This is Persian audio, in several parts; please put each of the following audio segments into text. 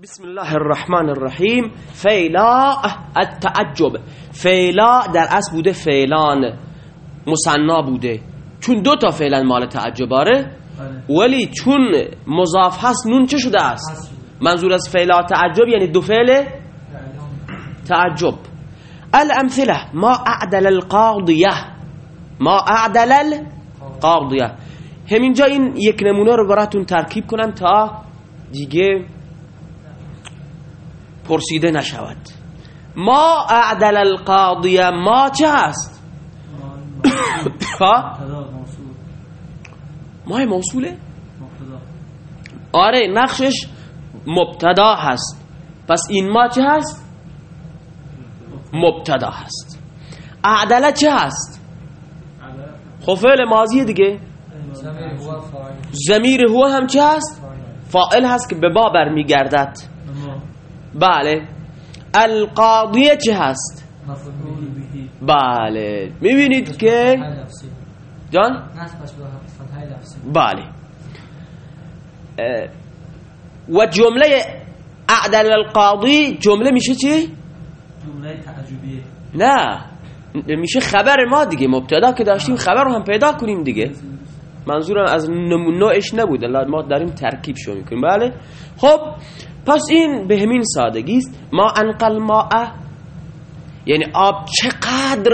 بسم الله الرحمن الرحیم فیلا التعجب فیلا در اصل بوده فیلان. مصنا بوده. چون دو تا فعلا مال تعجباره ولی چون مضاف هست نون چه شده است؟ منظور از فیلا تعجب یعنی دو فعل؟ تعجب. الامثله. ما اعدل القاضیه. ما اعدل القاضیه. همینجا این یک نمونه رو براتون ترکیب کنم تا دیگه پرسیده نشود. ما اعدل القاضیه ما چه هست ما موصوله؟ آره نقشش مبتدا هست. پس این ما چه هست؟ مبتدا هست. اعدله چه هست؟ خب فعل ماضی دیگه. زمیر هو هم چه هست؟ فائل هست که به با برمیگردد. بله. القاضیه چه هست؟ بله. می‌بینید که جان؟ بله. و جمله اعدل القاضی جمله میشه چی؟ جمله تعجبیه. نه. میشه خبر ما دیگه. مبتدا که داشتیم خبر رو هم پیدا کنیم دیگه. منظورم از نوعش نبود. ما داریم ترکیب شو می‌کنیم. بله. خب پس این به همین سادگی است. ما انقل ماء یعنی آب چقدر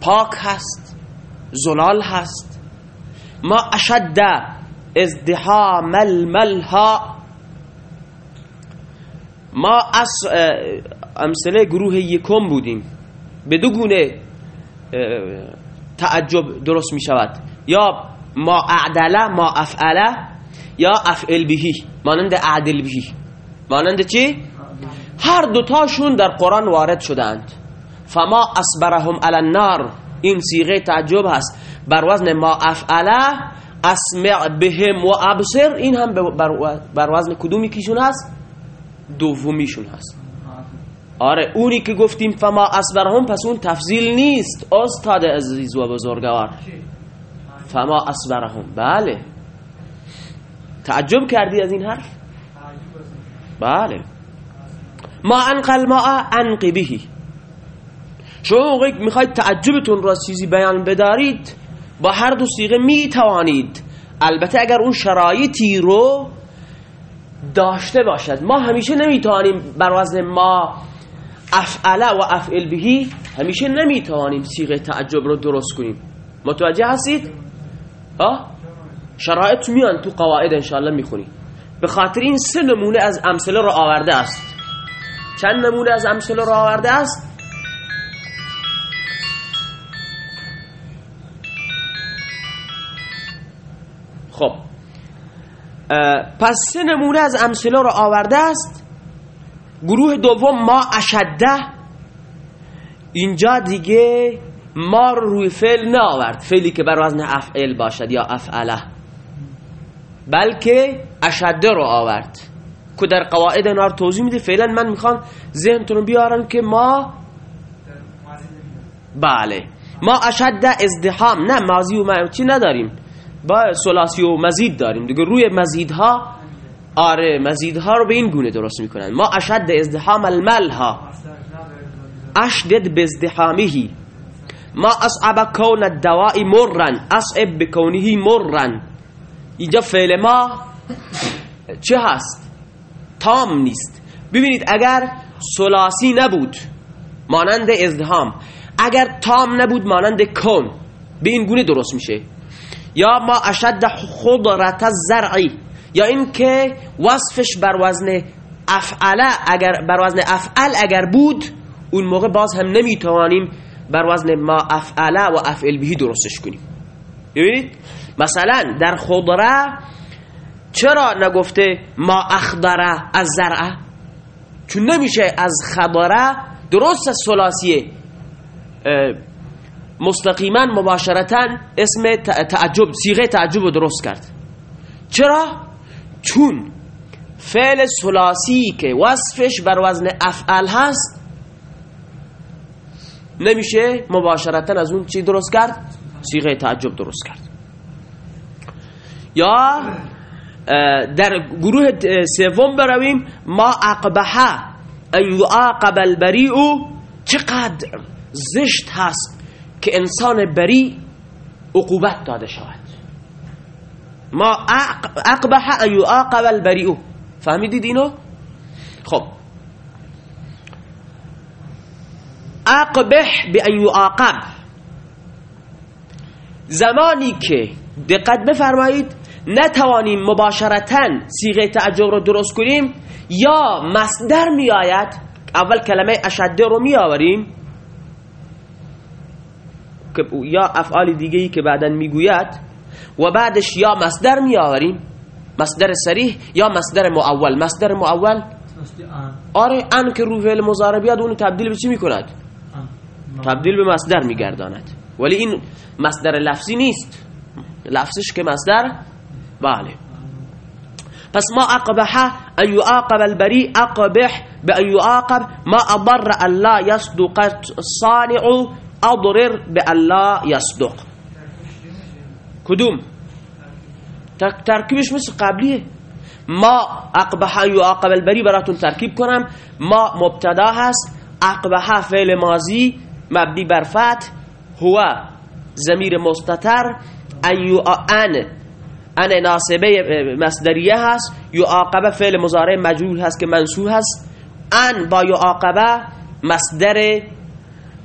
پاک هست زلال هست. ما اشد ازدحام الملها ما از امثله گروه یکم بودیم. به دو گونه تعجب درست می شود یا ما اعدله ما افعله یا افعل بهی مانند اعدل بهی مانند چی؟ هر دوتاشون در قرآن وارد شدند فما اصبرهم علی النار. این سیغه تعجب هست. بر وزن ما افعله اسمع بهم و ابصر. این هم بر وزن کدومی کیشون هست؟ دومیشون هست. آره اونی که گفتیم فما اصبرهم پس اون تفضیل نیست. استاد عزیز و بزرگوار. فما اصبرهم. بله. تعجب کردی از این حرف؟ بله. ما انقل ما انقی شما موقعی می‌خواید تعجبتون را چیزی بیان بدارید با هر دو سیغه می‌توانید. البته اگر اون شرایطی رو داشته باشد. ما همیشه نمی‌توانیم بر وزن ما افعله و افعل بهی همیشه نمی‌توانیم سیغه تعجب رو درست کنیم. متوجه هستید؟ آه؟ شرایط میان تو قواعد انشاءالله می‌خونی. به خاطر این سه نمونه از امثله رو آورده است. چند نمونه از امثله رو آورده است؟ خب. پس سه نمونه از امثله رو آورده است. گروه دوم ما اشده. اینجا دیگه ما رو روی فعل نه آورد. فعلی که بر وزن افعل باشد یا افعله. بلکه اشده رو آورد. که در قواعد نار توضیح میده. فعلا من می‌خوام ذهنتون رو بیارم که ما بله. ما اشده ازدحام نه ماضی و چی نداریم. با سلاسی و مزید داریم. دیگه روی مزیدها آره مزیدها رو به این گونه درست می‌کنن. ما اشد ازدحام الملها اشدد بازدحامه ما اصعب کون الدوائی مرن. اصعب بکونه مرن. اینجا فعل ما چه هست؟ تام نیست. ببینید اگر سلاسی نبود مانند ازدحام اگر تام نبود مانند کون به این گونه درست میشه. یا ما اشد خضرت الزرعی یا این که وصفش بر وزن افعله اگر بر وزن افعل اگر بود اون موقع باز هم نمی‌توانیم بر وزن ما افعله و افعل بهی درستش کنیم. ببینید؟ مثلا در خضره چرا نگفته ما اخضره از زرعه؟ چون نمیشه از خضره درست سلاسیه مستقیما مباشرتا اسم تعجب صیغه تعجب درست کرد. چرا؟ چون فعل ثلاثی که وصفش بر وزن افعل هست نمیشه مباشرتا از اون چی درست کرد؟ صیغه تعجب درست کرد. یا در گروه سوم برویم ما اقبحه ان یعاقب البریء چقدر زشت هست که انسان بری عقوبت داده شود. ما اقبح ان یعاقب البریء. فهمیدید اینو؟ خب. اقبح به ان یعاقب زمانی که دقت بفرمایید نتوانیم مباشرتا سیغه تعجب رو درست کنیم یا مصدر می آید اول کلمه اشده رو می آوریم یا افعال دیگه ای که بعدا می‌گوید. و بعدش یا مصدر می آوریم مصدر سریح یا مصدر معول مصدر معول آره ان که رو فعل مضارع بیاد اونو تبدیل به چی می‌کند؟ تبدیل به مصدر میگرداند. ولی این مصدر لفظی نیست. لفظش که مصدر بله پس ما اقبح ان يعاقب البريء اقبح بان يعاقب ما اضر ان لا يصدق الصانع اضرر بان لا يصدق کدوم ترکیبش مثل قبلیه ما اقبح ان يعاقب البريء براتون ترکیب کنم ما مبتدا هست اقبح فعل ماضی مبنی بر فتح هو زمیر مستتر ان ان ناسبه مصدریه هست یعاقبه فعل مضارع مجهول هست که منصوب هست. ان با یعاقبه مصدر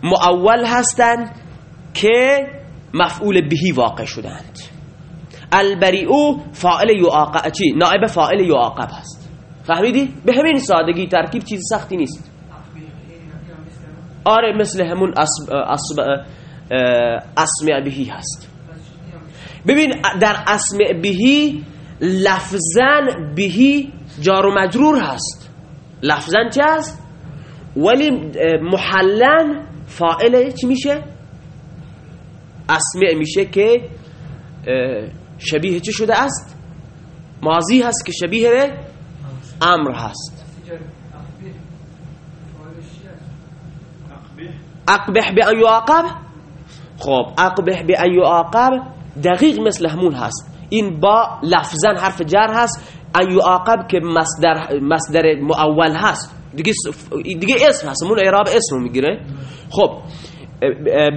معول هستند که مفعول بهی واقع شدند. البریئو فاعل یعاقب چی؟ نائب فاعل یعاقب هست. فهمیدی؟ به همین سادگی ترکیب چیز سختی نیست. آره مثل همون اسم اسم بهی هست. ببین در اسم بهی لفظن بهی جار و مجرور هست. لفظن چه هست؟ ولی محلن فائل چی میشه؟ اسم میشه که شبیه چه شده است؟ ماضی هست که شبیه امر هست. اقبح به ان یعاقب؟ خب اقبح به ان یعاقب دقیق مثل همون هست. این با لفظا حرف جر هست. ان یعاقب که مصدر مصدر معول هست. دیگه دیگه اسم هست. همون اعراب اسم می‌گیره. خب.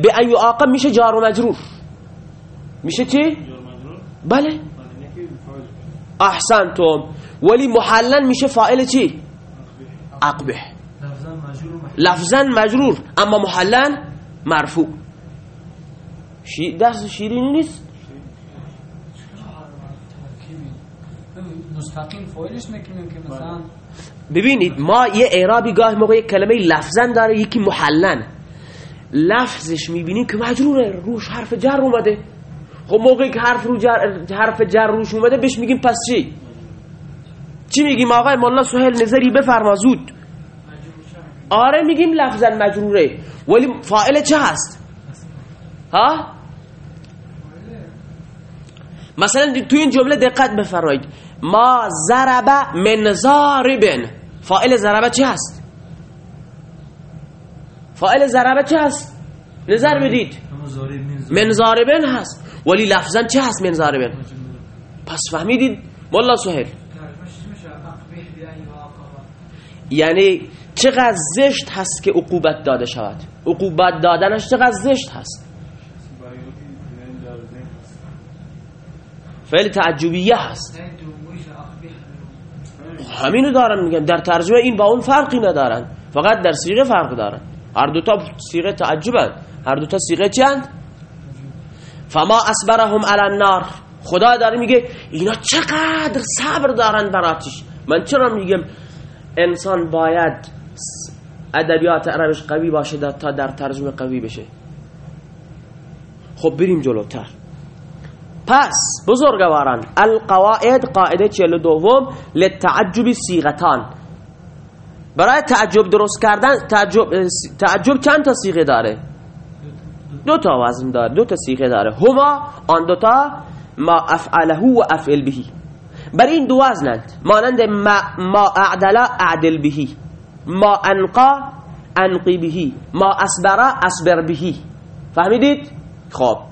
به ان یعاقب میشه جار و مجرور. میشه چی؟ بله. احسنتم. ولی محلن میشه فاعل چی؟ اقبه لفظا مجرور. اما محلن مرفوع. شی درس شیرینی نیست؟ مستقیم فایلش می‌کنیم که مثلا ببینید ما یه اعرابی گاه موقع یک کلمه لفظن داره یکی محلن. لفظش می‌بینیم که مجروره روش حرف جر اومده. خب موقعی که حرف رو جر حرف جر روش اومده بهش میگیم پس چی؟ چی میگیم آقای مولا سهیل نظری بفرما زود. آره میگیم لفظا مجروره. ولی فاعل چه هست؟ ها؟ مثلا تو این جمله دقت بفرمایید. ما ضرب من ضاربن فاعل ضربه چه هست؟ فاعل ضربه چه هست؟ نظر بدید. من ضاربن هست. ولی لفظا چه هست من ضاربن؟ پس فهمیدید. والله سهل یعنی چقدر زشت هست که عقوبت داده شود؟ عقوبت دادنش چقدر زشت هست؟ فعل تعجبیه هست. همینو دارن میگن. در ترجمه این با اون فرقی ندارن. فقط در سیغه فرق دارن. هر دوتا سیغه تعجبن. هر دوتا سیغه چند فما اسبرهم علی النار. خدا داره میگه اینا چقدر صبر دارن براتش من چرا میگم انسان باید ادبیات عربش قوی باشه تا در ترجمه قوی بشه؟ خب بریم جلوتر. پس بزرگواران القواعد قاعده چهل دوم لتعجب سیغتان برای تعجب درست کردن تعجب, تعجب چند تا سیغه داره؟ دو تا وزن داره دو تا سیغه داره. هما آن دو تا ما افعله و افعل بهی. بر این دو وزنند مانند ما, ما اعدل اعدل بهی. ما انقا انقی بهی. ما اسبر اسبر بهی. فهمیدید؟ خب.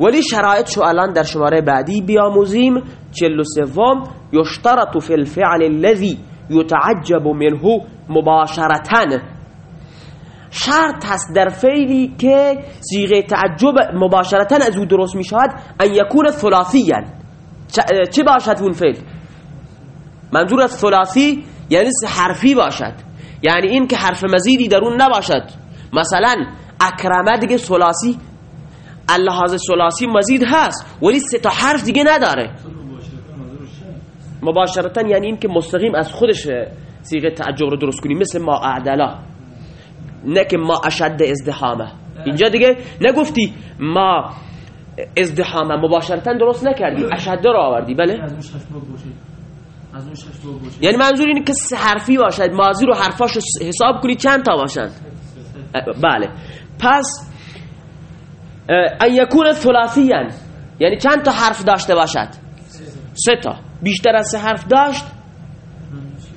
ولی شرایط شو الان در شماره بعدی بیاموزیم. چلو سوم یشترط فی الفعل الذي یتعجب منه مباشرتن شرط هست در فعلی که صیغه تعجب مباشرتا از او درست می شود ان یکون ثلاثیا. چه باشد اون فعل؟ منظور از ثلاثی یعنی حرفی باشد. یعنی این که حرف مزیدی در اون نباشد. مثلا اکرمه دیگه ثلاثی اللحاظ ثلاثی مزید هست ولی سه تا حرف دیگه نداره. مباشرتا یعنی این که مستقیم از خودش صیغه تعجب رو درست کنی مثل ما اعدلا. نه که ما اشد ازدحامه. اینجا دیگه نگفتی ما ازدحامه. مباشرتا درست نکردی اشد رو آوردی بله؟ یعنی منظور اینه که سه حرفی باشد. ماضی رو حرفاش حساب کنی چند تا باشند؟ بله. پس ان یکون ثلاثیا. یعنی چند تا حرف داشته باشد؟ سه تا. بیشتر از سه حرف داشت؟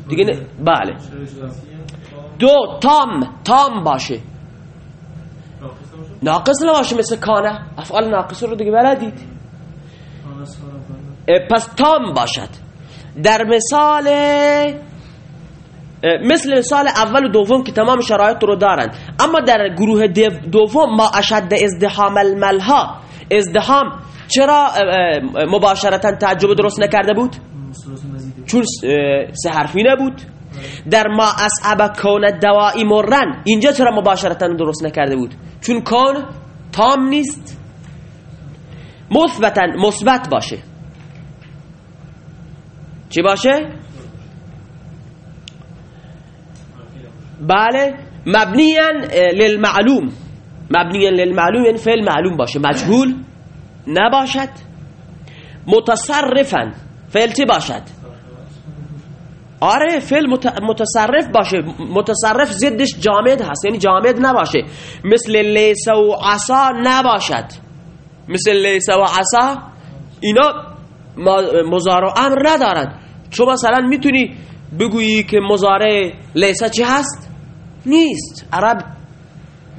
دیگه نه- بله. دو. تام. تام باشه. ناقص نباشه مثل کانه افعال ناقص رو دیگه بلدید. پس تام باشد. در مثال مثل مثال اول و دوم که تمام شرایط رو دارند اما در گروه دو- دوم ما اشد ازدحام الملها ازدحام چرا مباشرتا تعجب درست نکرده بود؟ چون سه حرفی نبود. در ما اسعب کون دوائی مرن. اینجا چرا مباشرتا درست نکرده بود؟ چون کون تام نیست. مثبتا مثبت باشه. چی باشه؟ بله مبنیا للمعلوم. مبنیا للمعلوم یعنی فعل معلوم باشه. مجهول نباشد. متصرفا فعل چی باشد؟ آره فعل مت- متصرف باشه. متصرف ضدش جامد هست یعنی جامد نباشه. مثل لیس و عصا نباشد. مثل لیس و عصا اینا مضارع امر ندارد چون مثلا می‌تونی بگویی که مضارع لیسا چی هست؟ نیست. عرب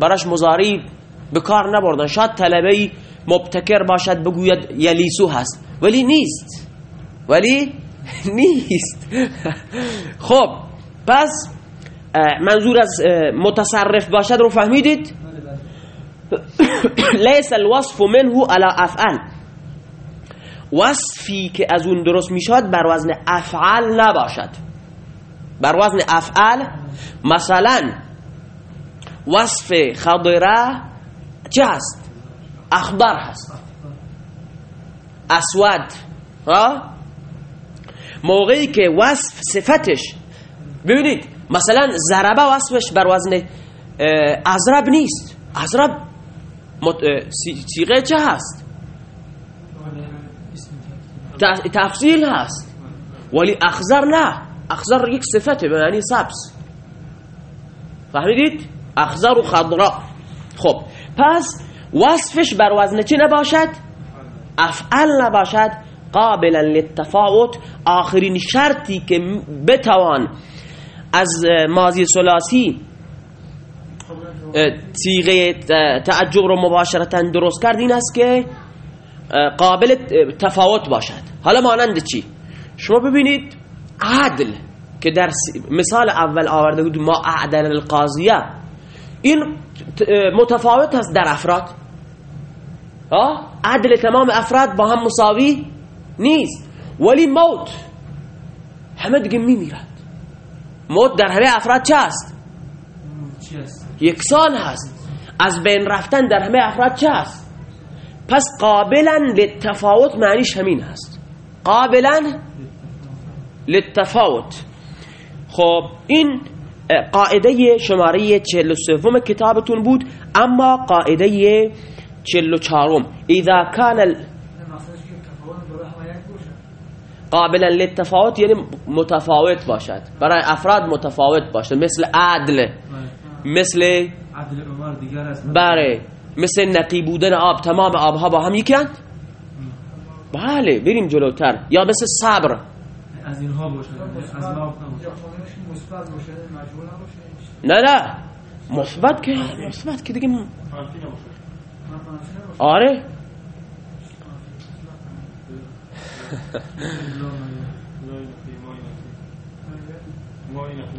براش مضارعی به کار نبردن. شاید طلبه مبتکر باشد بگوید یلیسو هست. ولی نیست. ولی نیست. خب پس منظور از متصرف باشد رو فهمیدید؟ لیس الوصف منه على افعل. وصفی که از اون درست می‌شد بر وزن افعال نباشد. بر وزن افعال. مثلا وصف خضره چه هست؟ اخضر هست. اسود موقعی که وصف صفتش ببینید مثلا ضربه وصفش بر وزن ازرب نیست. ازرب سیغه چه هست. تفصیل هست. ولی اخضر نه. اخضر یک صفته به معنی سبز فهمیدید اخضر و خضرا خب پس وصفش بر وزن چی نباشد؟ افعل نباشد. قابلا للتفاوت. آخرین شرطی که بتوان از ماضی ثلاثی اه، صیغه ت- تعجب رو مباشرتا درست کرد این است که قابل تفاوت باشد. حالا مانند چی؟ شما ببینید عدل که در مثال اول آورده بود ما اعدل القاضیه. این متفاوت است در افراد؟ عدل تمام افراد با هم مساوی نیست. ولی موت همه دیگه میمیرد موت در همه افراد چه هست یکسان هست. از بین رفتن در همه افراد چه هست پس قابلا للتفاوت معنیش همین هست قابلا للتفاوت. خب این قاعده شماره 43 کتابتون بود اما قاعده 44 اذا كان قابلا للتفاوت یعنی متفاوت باشد. برای افراد متفاوت باشد. مثل عدل. مثل عدل عمر دیگر است بله. مثل نقی بودن آب. تمام آبها با هم یکند بله. بریم جلوتر. یا مثل صبر. از اینها باشه از ما نباشه. مثبت باشه مجبور نباشه نه نه. مثبت که مثبت که دیگه آره.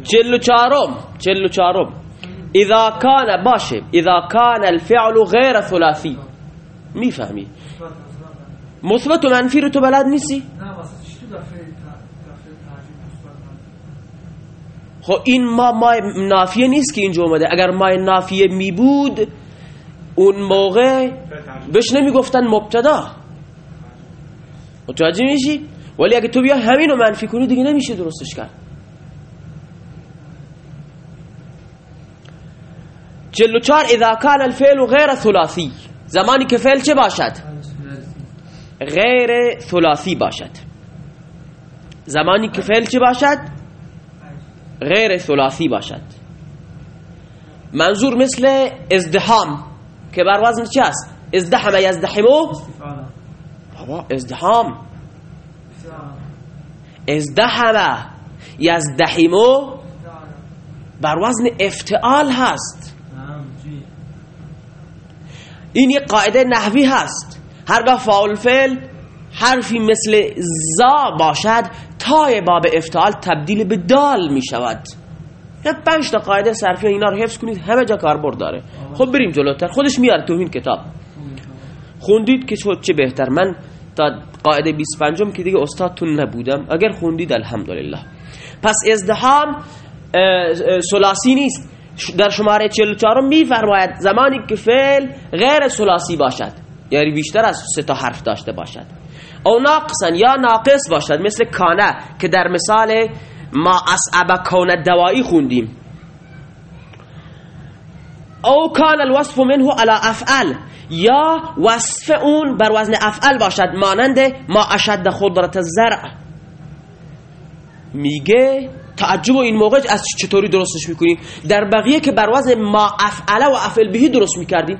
چلو چارم چلو چارم اذا کان باشه. اذا کان الفعل غیر ثلاثی. می‌فهمی؟ مثبت و منفی رو تو بلد نیستی؟ نه واسه چی تو دفعه دفعه تعجیل مثبت منفی؟ خب این ما ما نافیه نیست که اینجا اومده. اگر ما نافیه می بود اون موقع بهش نمی‌گفتن مبتدا. متوجه میشی؟ ولی اگه تو بیا همین رو منفی کنی دیگه نمیشه درستش کرد. چلو چار اذا کان الفعل غیر ثلاثی. زمانی که فعل چه باشد؟ غیر ثلاثی باشد. زمانی که فعل چه باشد؟ غیر ثلاثی باشد. منظور مثل ازدحام که بر وزن چه است؟ ازدحم یزدحمو بابا. ازدحام. ازدحم. یزدحمو بر وزن افتعال هست. این یک قاعده نحوی هست. هرگاه فاول فعل حرفی مثل زا باشد تای باب افتعال تبدیل به دال می شود. یه پنج تا قاعده صرفی اینا رو حفظ کنید همه جا کاربرد داره. خب بریم جلوتر. خودش میاره تو این کتاب. خوندید که چه بهتر. من تا قاعده 25 که دیگه استادتون نبودم. اگر خوندید الحمدلله. پس اه، سلاسی نیست. در شماره 44 میفرماید زمانی که فعل غیر سلاسی باشد یعنی بیشتر از سه تا حرف داشته باشد. او ناقصا یا ناقص باشد مثل کانه که در مثال ما اسعب کون دوایی خوندیم. او کان الوصف منه على افعل یا وصف اون بر وزن افعل باشد مانند ما اشد خضرت الزرع. میگه تعجب این موقع از چطوری درستش می‌کنیم؟ در بقیه که بر وزن ما افعل و افعل بهی درست می‌کردیم.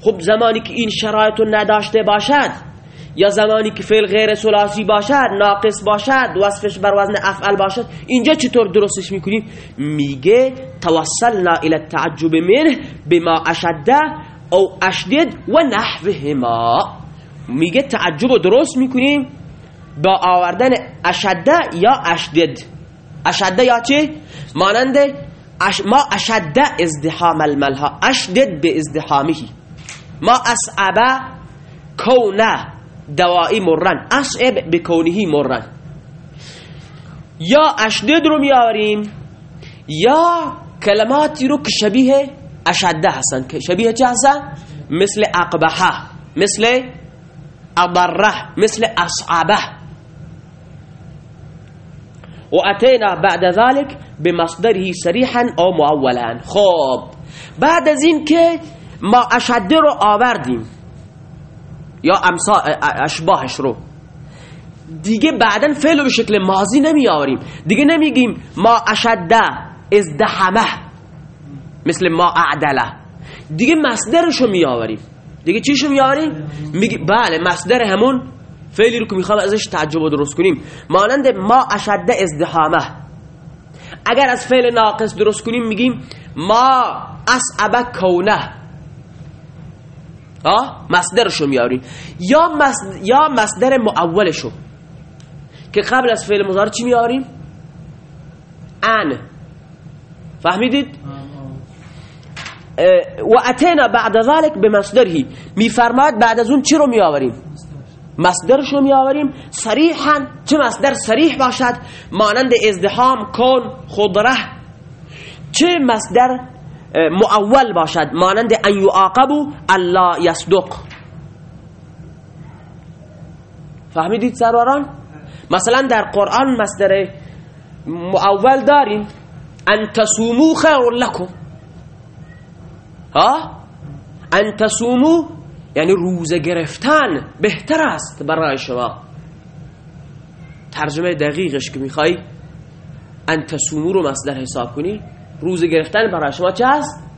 خب زمانی که این شرایط نداشته باشد یا زمانی که فعل غیر ثلاثی باشد ناقص باشد وصفش بر وزن افعل باشد اینجا چطور درستش می‌کنیم؟ میگه توصلنا الى التعجب منه بما اشده او اشدد و نحوهما. میگه تعجب درست می‌کنیم با آوردن اشده یا اشدد. اشده یا چه؟ مانند اش ما اشده ازدحام الملها اشدد به ازدحامه ما اسعبه کونه دوایی مرن. اسعب به کونهی مرن. یا اشدد رو میآوریم یا کلماتی رو که شبیه اشده هستن. که شبیه چه هستن؟ مثل اقبحه مثل اضره مثل اصعبه. و اتینا بعد ذلك بمصدره صریحا او مؤولا خب بعد از این که ما اشده رو آوردیم. یا امسا اشباهش رو. دیگه بعدا فعل رو به شکل ماضی آوریم دیگه نمیگیم ما اشده ازدحمه مثل ما اعدله دیگه مصدرش رو می آوریم دیگه چیشو می آوریم میگی بله مصدر همون فعلی رو که می‌خوام ازش تعجب درست کنیم. مانند ما اشده ازدحامه اگر از فعل ناقص درست کنیم میگیم ما اسعب کونه. آه مصدرشو میاریم یا مصدر یا مصدر معولشو که قبل از فعل مضارع چی میاریم؟ ان. فهمیدید؟ و اتینا بعد ذلك بمصدره میفرماد بعد از اون چی رو میآوریم؟ مصدرش رو میآوریم. صریحا چه مصدر صریح باشد؟ مانند ازدحام کن خضره چه مصدر معول باشد. مانند ان یعاقبو الا یصدق. فهمیدید سروران؟ مثلا در قرآن مصدر معول داریم. ان تصومو خیر لکم. ها؟ ان تصومو یعنی روزه گرفتن بهتر است برای شما. ترجمه دقیقش که می‌خوای ان تصومو رو مصدر حساب کنی. روزه گرفتن برای شما چه است؟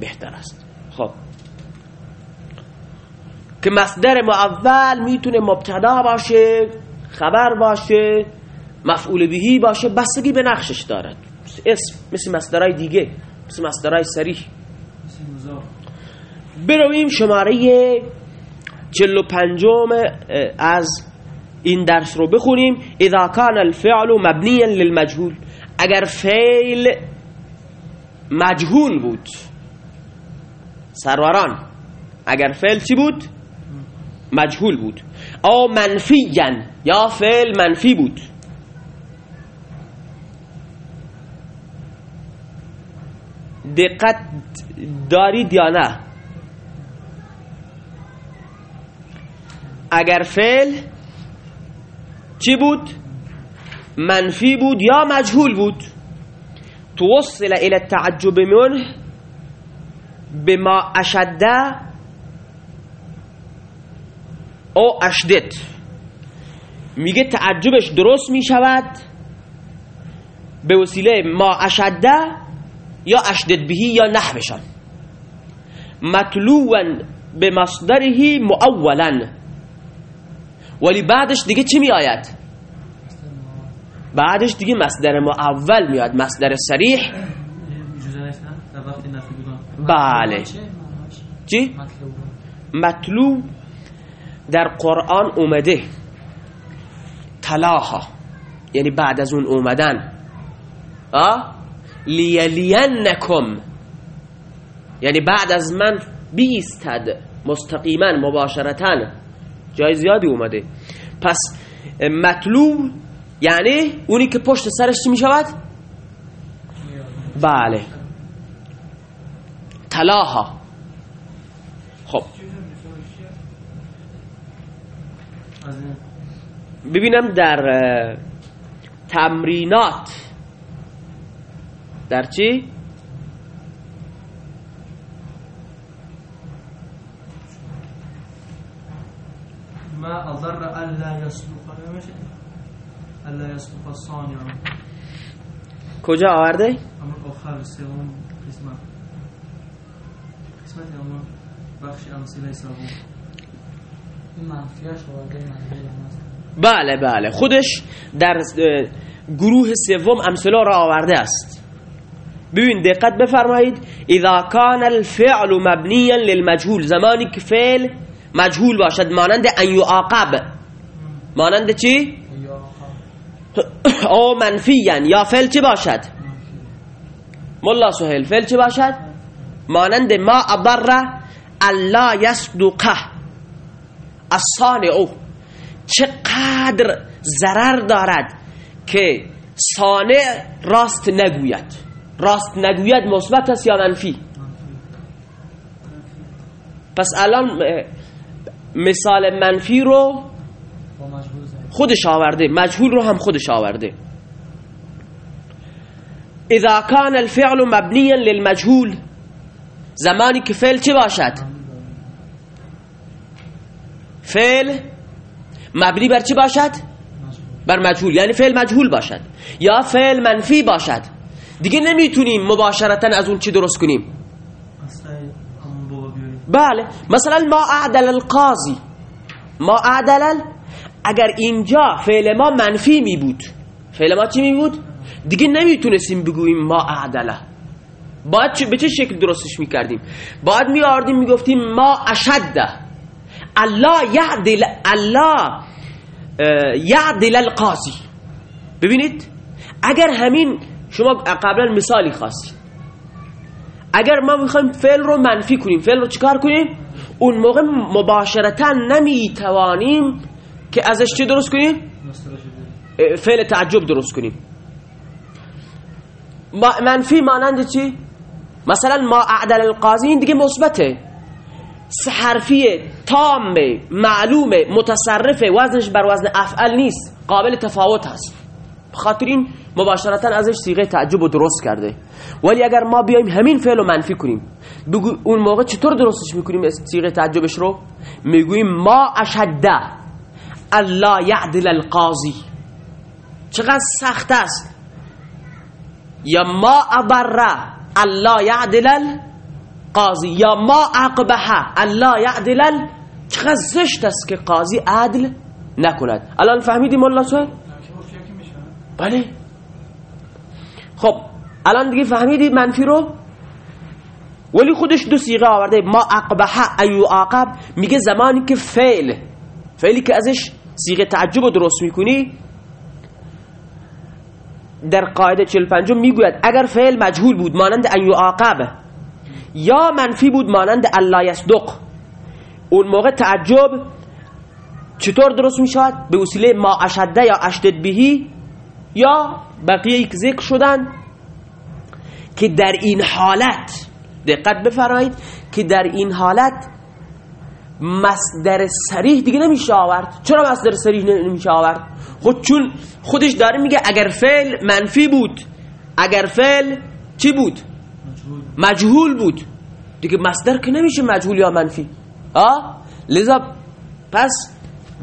بهتر است. خب. که مصدر معول می‌تونه مبتدا باشه خبر باشه مفعول بهی باشه بستگی به نقشش دارد. اسم مثل مصدرهای دیگه مثل مصدرهای سریح. برویم شماره چلو پنجم از این درس رو بخونیم. اذا کان الفعل مبنیا للمجهول. اگر فعل مجهول بود. سروران اگر فعل چی بود؟ مجهول بود. او منفیا یا فعل منفی بود. دقت دارید یا نه؟ اگر فعل چی بود؟ منفی بود یا مجهول بود؟ توصل الى التعجب منه بما اشد او اشدد میگه تعجبش درست می‌شود به وسیله ما اشده یا اشدد بهی یا نحوشان. مطلوبا به مصدره مؤولا. ولی بعدش دیگه چی می آید بعدش دیگه مصدر مؤول میاد مصدر سریح بله؟ چی؟ مطلوب. مطلوب در قرآن اومده. تلاها یعنی بعد از اون اومدن. آه لیلینکم یعنی بعد از من بیستد. مستقیما مباشرتا. جای زیادی اومده. پس مطلوب یعنی اونی که پشت سرش چی می شود؟ بله. تلاها خب. ببینم در تمرینات. در چی؟ ما أضر ألا يصدق کجا آورده؟ أمر آخر سوم قسمت. قسمت أمر بخش أمثلة سوم. بله بله. خودش در گروه سوم امثله را آورده است. ببین دقت بفرمایید. اذا کان الفعل مبنیا للمجهول زمانی که فعل مجهول باشد مانند ان یعاقب. مانند چی؟ او منفیا یا فعل چی باشد؟ ملا سهیل فعل چی باشد؟ مانند ما اضر الا یصدقه الصانع چقدر ضرر دارد که صانع راست نگوید راست نگوید مثبت است یا منفی پس الان مثال منفی رو خودش آورده مجهول رو هم خودش آورده. اذا كان الفعل مبنيا للمجهول زمانی که فعل چه باشد؟ فعل مبنی بر چه باشد؟ بر مجهول یعنی فعل مجهول باشد. یا فعل منفی باشد. دیگه نمی‌تونیم مباشرتا از اون چی درست کنیم. بله مثلا ما اعدل القاضی. ما اعدل اگر اینجا فعل ما منفی می بود. فعل ما چی می بود؟ دیگه نمی‌تونستیم بگوییم ما اعدله. باید چه- به چه شکل درستش می‌کردیم باید میاردیم می‌گفتیم ما اشده الله یعدل الله یعدل القاضی. ببینید؟ اگر همین شما قبلا مثالی خواستید اگر ما می‌خوایم فعل رو منفی کنیم فعل رو چیکار کنیم؟ اون موقع مباشرتا نمی‌توانیم که ازش چه درست کنیم؟ فعل تعجب درست کنیم. منفی مانند چی؟ مثلا ما اعدل القاضی این دیگه مثبته. سه حرفیه تام معلومه متصرفه وزنش بر وزن افعل نیست. قابل تفاوت هست. بخاطر این مباشرتا ازش صیغه تعجب رو درست کرده. ولی اگر ما بیایم همین فعل رو منفی کنیم بگو اون موقع چطور درستش می‌کنیم؟ صیغه تعجبش رو؟ می‌گوییم ما اشده الله یعدل القاضی چقدر سخت است. یا ما ابره الله یعدل القاضی یا ما عقبه الله یعدل چقدر زشت است که قاضی عدل نکند. الان عرفی که میشه بله. خب الان دیگه فهمیدی منفی رو؟ ولی خودش دو سیغه آورده. ما عقبه ان یعاقب میگه زمانی که فعل فعلی که ازش سیغه تعجب رو درست می‌کنی در قاعده 45 می‌گوید اگر فعل مجهول بود مانند ان یعاقب یا منفی بود مانند الا یصدق اون موقع تعجب چطور درست می شود؟ به وسیله ما اشده یا اشدد بهی یا بقیه که ذکر شدن که در این حالت دقت بفرمایید که در این حالت مصدر سریح دیگه نمیشه آورد. چرا مصدر سریح نمیشه آورد؟ خود چون خودش داره میگه اگر فعل منفی بود اگر فعل چی بود؟ مجهول بود. دیگه مصدر که نمیشه مجهول یا منفی. آه لذا پس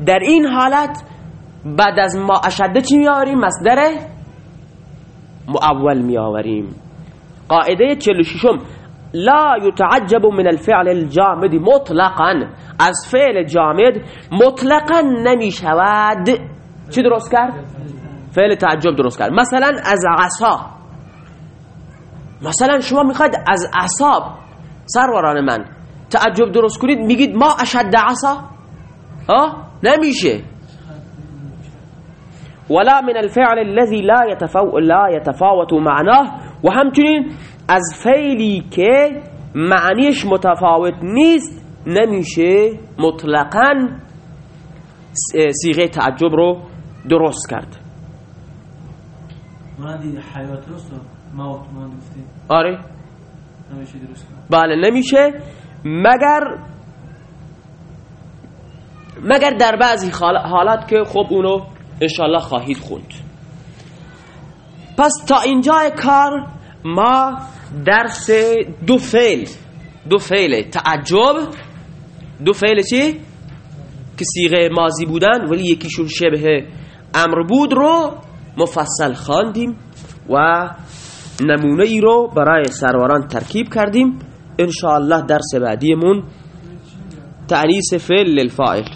در این حالت بعد از ما اشده چی میآوریم؟ مصدر معول میآوریم. قاعده 46 لا يتعجب من الفعل الجامد مطلقا. از فعل جامد مطلقا نمی شود چی درست کرد؟ فعل تعجب درست کرد. مثلا از عصا. مثلا شما می‌خواید از عصاب سروران من تعجب درست کنید میگید ما اشد عصا؟ ها؟ نمیشه. ولا من الفعل الذي لا يتفاو لا يتفاوت معناه. و همچنین از فعلی که معنیش متفاوت نیست نمیشه مطلقا صیغه تعجب رو درست کرد. حیات موت آره. نمیشه درست بله نمیشه. مگر مگر در بعضی حالات که خب اونو انشالله خواهید خوند. پس تا اینجای کار ما درس دو فعل دو فعل تعجب دو فعل چی؟ که صیغه ماضی بودن ولی یکیشون شبه امر بود رو مفصل خواندیم و نمونه ای رو برای سروران ترکیب کردیم. انشاءالله درس بعدیمون تعنیس فعل للفاعل.